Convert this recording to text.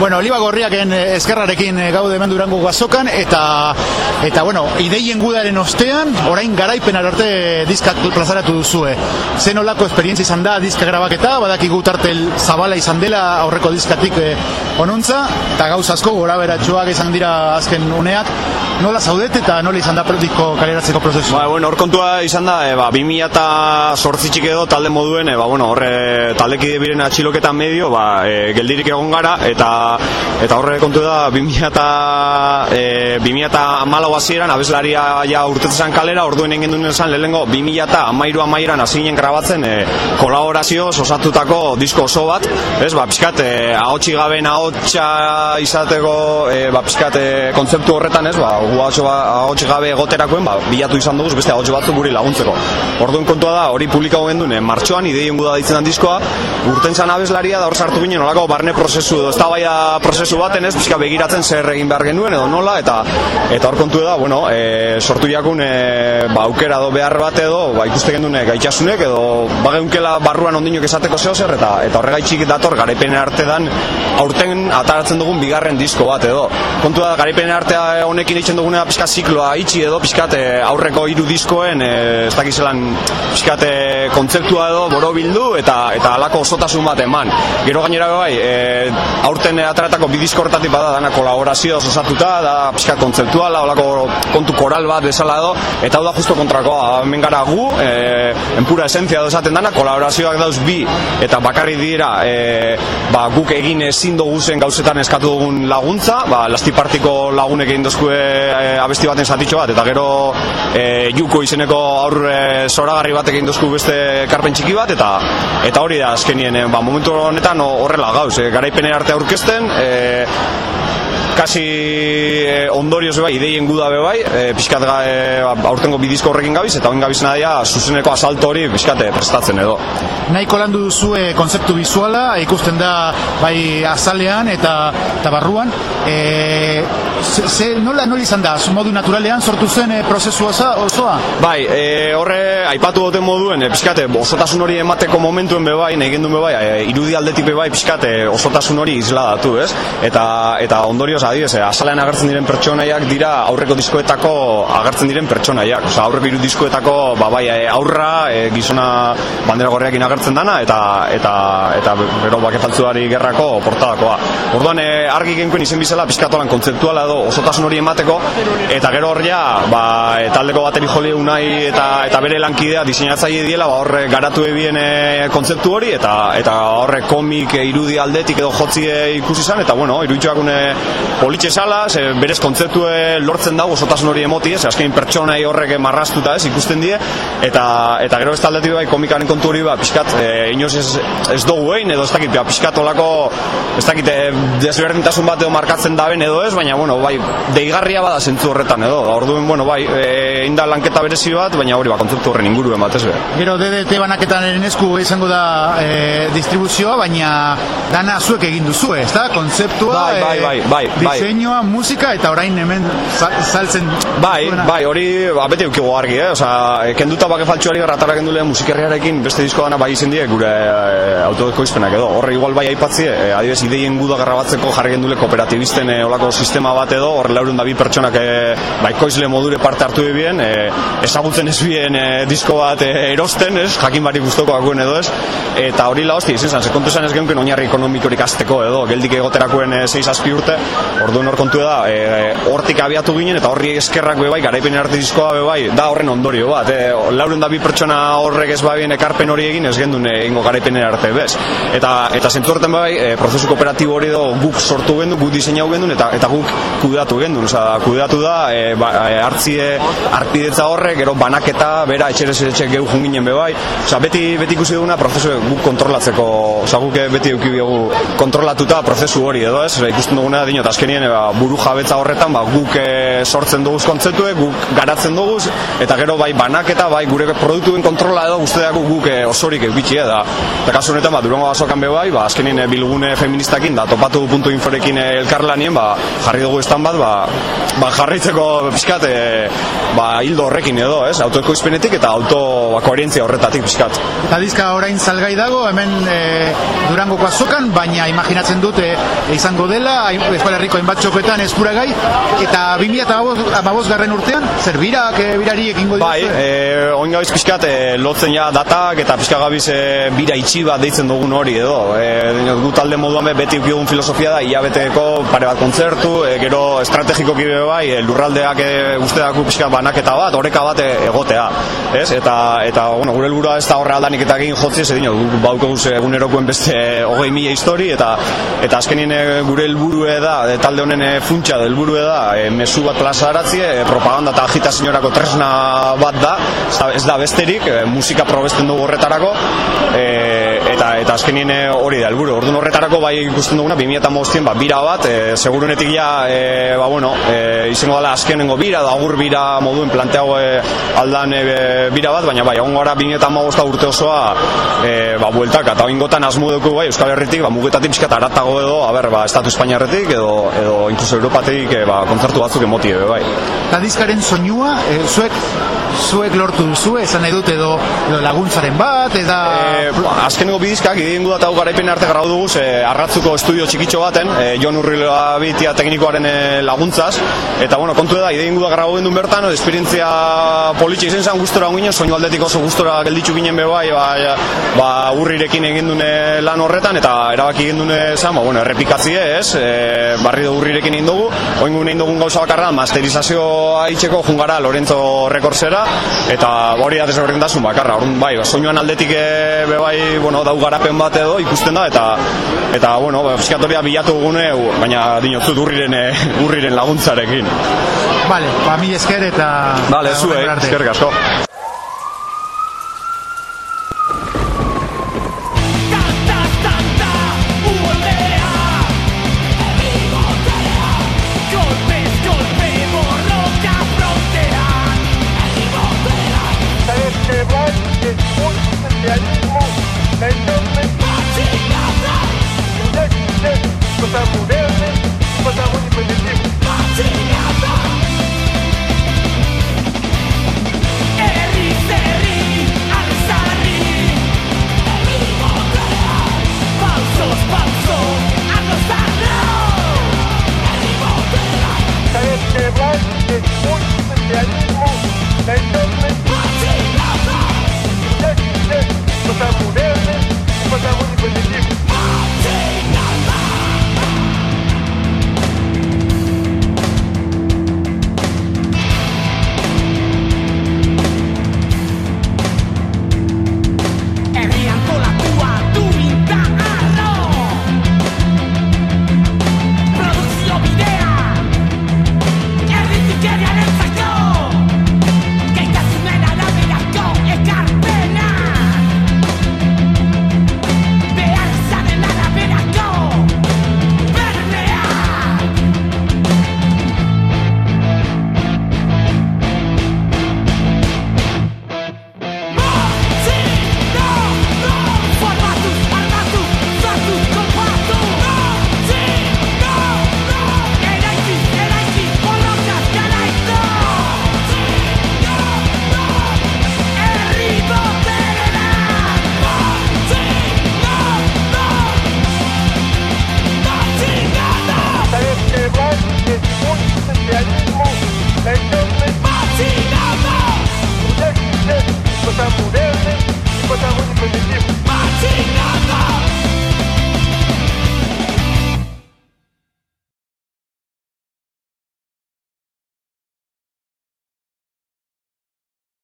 Bueno, Oliva Gorriaken eh, eskerrarekin eh, gaude hemen Durango gazokan eta eta bueno, ideien gudaren ostean, orain garaipen arte diskak plazaratu duzue. Zen olako esperientzia izan da diska grabaketa, badakigu tartel zabala izan dela aurreko diskatik eh, onuntza, eta gauz asko gora beratxoak izan dira azken uneak. Nola zaudet eta nola izan da disko kaleratzeko prozesu? Ba, bueno, hor kontua izan da, e, ba, 2000 eta edo talde moduen, e, ba, bueno, horre taldekide biren atxiloketan medio, ba, e, geldirik egon gara, eta eta horre kontu da 2000 eta e, 2000 eta amalau hasieran abeslaria ja urtetzen kalera, orduen egin duen esan lehenengo 2000 eta amairu amaieran hasi ginen grabatzen e, kolaborazio osatutako disko oso bat, ez, ba, pixkat, e, ahotsi gabe ahotsa izateko, e, ba, pixkat, e, kontzeptu horretan, ez, ba, ahotsi gabe egoterakoen, ba, bilatu izan dugu, beste ahotsi batzu guri laguntzeko. Orduen kontua da, hori publikau gendun, e, martxoan, ideien guda ditzen diskoa, urten zan abeslaria, da hor sartu ginen, olako barne prozesu, edo, ez da prozesu baten, ez, pixka begiratzen zer egin behar genuen, edo nola, eta eta hor kontu da, bueno, e, sortu jakun, e, ba, aukera do behar bat edo, ba, ikuste gendun gaitxasunek, edo, ba, barruan ondinok esateko zeo zer, eta, eta horregaitxik dator, garaipenen arte dan, aurten ataratzen dugun bigarren disko bat edo. Kontu da, garaipenen artea honekin eitzen duguna pixka zikloa itxi edo, pixkat aurreko hiru diskoen, e, ez dakizelan, pixkat kontzeptua edo, boro bildu, eta eta alako osotasun bat eman. Gero gainera bai, e, aurten ataratako bidizko horretatik bada dana kolaborazio osatuta, da pixka kontzeptuala, olako kontu koral bat bezala edo, eta hau da justo kontrakoa, hemen gara gu, e, enpura esentzia edo esaten dana, kolaborazioak dauz bi, eta bakarri dira, e, ba, guk egin ezin dugu zen gauzetan eskatu dugun laguntza, ba, lastipartiko lagunek egin dozkue e, abesti baten zatitxo bat, eta gero e, juko izeneko aurre zoragarri bat egin dozku beste karpen txiki bat, eta eta hori da azkenien, ba, momentu honetan horrela gauz, e, garaipene arte aurkezten, e, kasi e, ondorioz bai, ideien guda be bai, e, pixkat ga, e, aurtengo bidizko horrekin gabiz, eta hoin gabiz nadia, zuzeneko asalto hori pixkate prestatzen edo. Nahiko landu duzue konzeptu bizuala, ikusten da bai azalean eta, eta barruan, e, ze, nola nola izan da, modu naturalean sortu zen e, prozesu osoa? Bai, e, horre, aipatu duten moduen, e, pixkate, osotasun hori emateko momentuen be bai, nahi gendun be bai, e, irudi aldetik be bai, pixkate, osotasun hori izladatu, ez? Eta, eta ondorioz adibidez, eh, azalean agertzen diren pertsonaiak dira aurreko diskoetako agertzen diren pertsonaiak. Osea, aurreko hiru diskoetako ba bai eh, aurra e, gizona bandera gorriakin agertzen dana eta eta eta bero bakefaltzuari gerrako portadakoa. Orduan e, argi genkoen izen bizela pizkatolan kontzeptuala edo osotasun hori emateko eta gero horria ba e, taldeko bateri joli unai eta eta bere lankidea diseinatzaile diela ba horre garatu ebien e, kontzeptu hori eta eta horre komik e, irudi aldetik edo jotzi ikusi izan eta bueno, iruitxoakune politxe sala, ze berez kontzeptue lortzen dago osotasun hori emoti, ez, azkein pertsonai horrek marrastuta, ez, ikusten die, eta eta gero ez taldetik bai komikaren kontu hori ba, pixkat, e, inoz ez, ez dugu egin, edo ez dakit, ba, pixkat olako, ez dakit, e, desberdintasun bat edo markatzen daben edo ez, baina, bueno, bai, deigarria bada zentzu horretan edo, orduan, bueno, bai, e, inda lanketa berezi bat, baina hori, ba, kontzeptu horren inguruen bat, ez be. Gero, DDT banaketan eren esku izango da e, distribuzioa, baina dana zuek egin duzu, ez da, kontzeptua, bai, bai, bai, bai, bai, diseinua, musika eta orain hemen saltzen bai, bai, hori ba, beti ukigu argi, eh? Osa, kenduta bake faltxuari garratara gendule musikerriarekin beste disko dana bai izen die gure e, autodekoizpenak edo. Horre igual bai aipatzie, e, adibes ideien guda garrabatzeko jarri gendule kooperatibisten e, olako sistema bat edo, horre laurun da bi pertsonak e, bai koizle modure parte hartu ebien e, ezagutzen ez bien e, disko bat e, erosten, ez, jakin bari guztoko akuen edo ez, eta hori la hostia, izan zan, sekontu zan ez genuen oinarri ekonomikorik azteko edo, geldik egoterakuen e, 6 urte, Orduan hor kontu da, e, hortik abiatu ginen eta horri eskerrak be bai, garaipen arte diskoa be bai, da horren ondorio bat. E, lauren da bi pertsona horrek ez babien ekarpen hori egin, ez gendun egingo garaipen arte bez. Eta eta zentzu horten bai, e, prozesu kooperatibo hori do guk sortu gendun, guk diseinatu gendun eta eta guk kudeatu gendun, osea, kudeatu da e, ba, e, hartzie artidetza horrek, gero banaketa, bera etxerez etxe geu junginen be bai. Osea, beti beti ikusi duguna prozesu guk kontrolatzeko, osea, guk beti eduki kontrolatuta prozesu hori edo, ez? Ikusten duguna dinot azkenien ba, buru jabetza horretan ba, guk e, sortzen dugu kontzeptue, guk garatzen dugu eta gero bai banaketa, bai gure produktuen kontrola edo guztiak guk e, osorik eukitxia da. Eta kasu honetan, ba, durango basokan be bai, ba, azkenien e, bilgune feministakin da topatu puntu inforekin e, elkarlanien, ba, jarri dugu estan bat, ba, ba, jarraitzeko pixkat, e, ba, hildo horrekin edo, ez? Autoekoizpenetik eta auto ba, koherentzia horretatik pixkat. Eta dizka orain salgai dago, hemen e, durangoko azokan, baina imaginatzen dut e, izango dela, Euskal Herriko hainbat txopetan eskuragai, eta 2008 garren urtean, zer birak, e, birari ekingo Bai, e, oin gabiz pixkat, e, lotzen ja datak, eta pixka gabiz e, bira itxi bat deitzen dugun hori edo. E, gu talde moduan beti ukigun filosofia da, hilabeteko pare bat kontzertu, e, gero estrategiko kibe bai, lurraldeak e, usteak pixka banaketa bat, oreka bat e, egotea. Ez? Eta, eta bueno, gure helburua ez da horre aldanik eta egin jotzi, ez edin, bauko guz egunerokuen beste hogei mila histori, eta eta azkenin e, gure helburue da, talde honen funtsa da, helburue da, e, mesu bat plazaratzie, e, propaganda eta agitazioarako tresna bat da, ez da besterik, musika probesten dugu horretarako, e, eta eta azkenien hori da helburu. Ordun horretarako bai ikusten duguna 2015 ba bira bat, e, segurunetik ja e, ba bueno, e, izango dela azkenengo bira da agur bira moduen planteago e, aldan e, bira bat, baina bai egongo gara 2015 urte osoa e, ba bueltaka eta oingotan asmuduko bai Euskal Herritik ba mugetatik pizkat aratago edo, a ber, ba estatu Espainiarretik edo edo incluso Europatik e, ba kontzertu batzuk emoti edo bai. Ta diskaren soinua, e, zuek zuek lortu duzu, esan nahi dut edo, edo laguntzaren bat, eta... E, azkeneko bidizkak, idien eta garaipen arte grau dugu, e, arratzuko estudio txikitxo baten, e, Jon Urriloa bitia teknikoaren e, laguntzaz, eta bueno, kontu da, idien guda grau gendun bertan, esperientzia politxe izen zan gustora ginen, soinu aldetik oso gustora gelditzu ginen bebai, ba, ba urrirekin egin dune lan horretan, eta erabaki egin dune zan, ba, bueno, errepikatzie ez, e, barri da urrirekin egin dugu, oingun egin dugun gauza bakarra, masterizazioa itxeko jungara Lorenzo Rekordsera, eta hori da desberdintasun bakarra. Orduan bai, ba, soinuan aldetik e, be bai, bueno, dau garapen bat edo ikusten da eta eta bueno, ba bilatu gune baina dinotzu urriren urriren laguntzarekin. Vale, ba mi esker eta Vale, zu eh, esker gasko. Realismo